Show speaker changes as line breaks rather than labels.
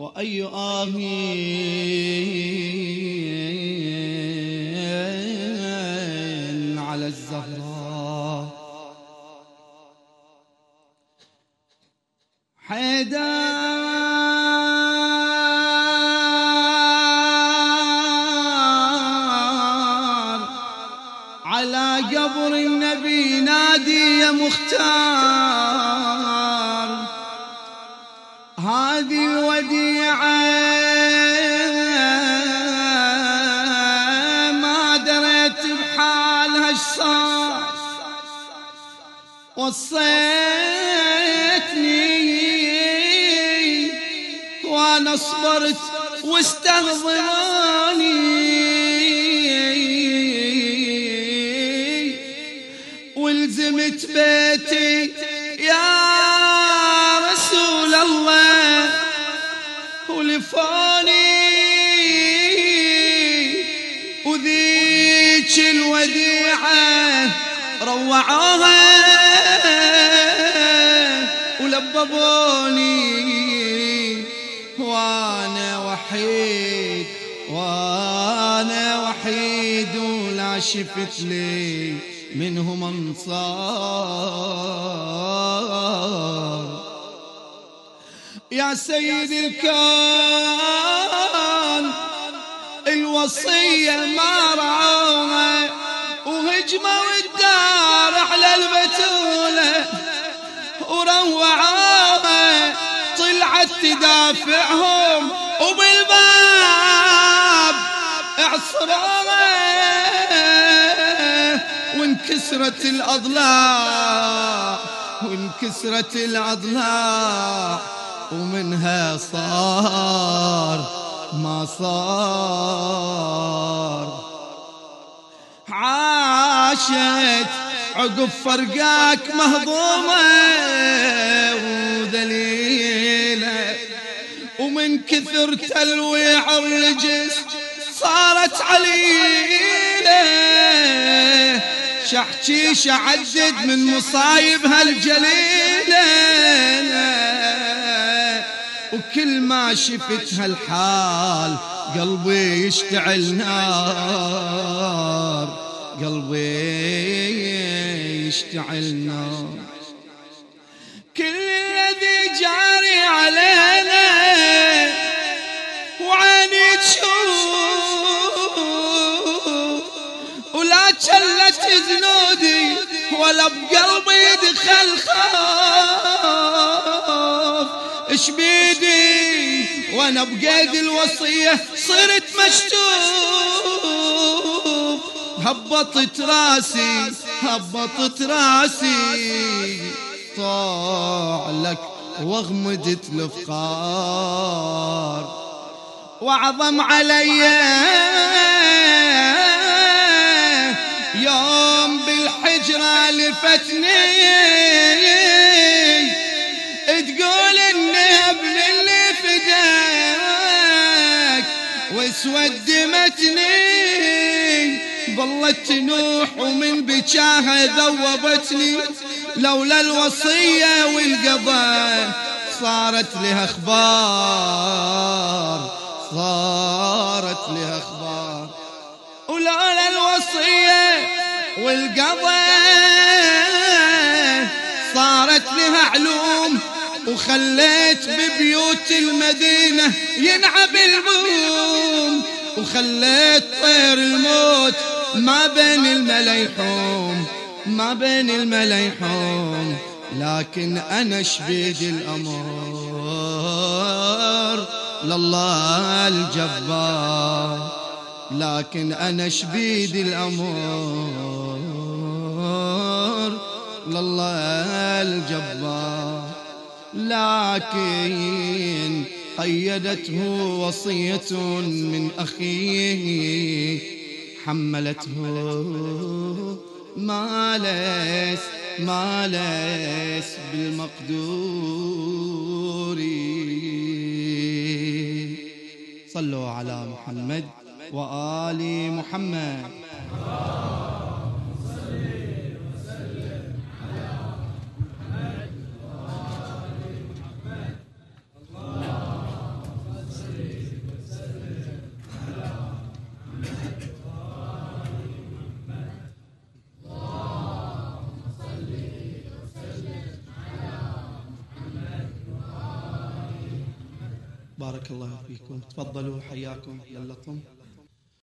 وأي آهين على الزهراء. حيدار على قبر النبي نادي يا مختار. وصيتني وأنا صبرت واستغضباني ولزمت بيتي يا رسول الله ولفاني روعوها ولببوني وأنا وحيد وأنا وحيد ولا شفت لي منهم أنصار. يا سيد الكون الوصية ما رعوها وهجموا الدار على البتولة وروعوها طلعت تدافعهم وبالباب اعصروها وانكسرت الأضلاع وانكسرت الأضلاع ومنها صار ما صار عاشت عقب فرقاك مهضومة وذليلة. ومن كثر تلويع الرجس صارت عليلة. شحكي شعدد من مصايب هالجليلة وكل ما شفت هالحال قلبي يشتعل نار. قلبي يشتعل نار كل الذي جاري علينا وعيني تشوف. ولا شلت زنودي ولا بقلبي دخل خوف. اش بيدي؟ وأنا بقيد الوصية صرت مشتوف هبطت راسي هبطت راسي. طاع لك واغمدت الافقار. واعظم علي يوم بالحجرة لفتني. تقول إن ابن اللي فداك واسود متني. ظلت تنوح ومن بجاها ذوبتني لولا الوصية والقضاء صارت لها أخبار صارت لها أخبار. ولولا الوصية والقضاء صارت لها علوم وخليت ببيوت المدينة ينعب البوم وخليت طير الموت ما بين المليحوم ما بين المليحوم لكن أنا شبيد الأمر لله الجبار لكن أنا شبيد الأمر لله الجبار لكن قيدته وصية من أخيه. حملته. ما ليس ما ليس بالمقدور. صلوا على محمد وآل محمد. بارك الله فيكم. تفضلوا حياكم يلكم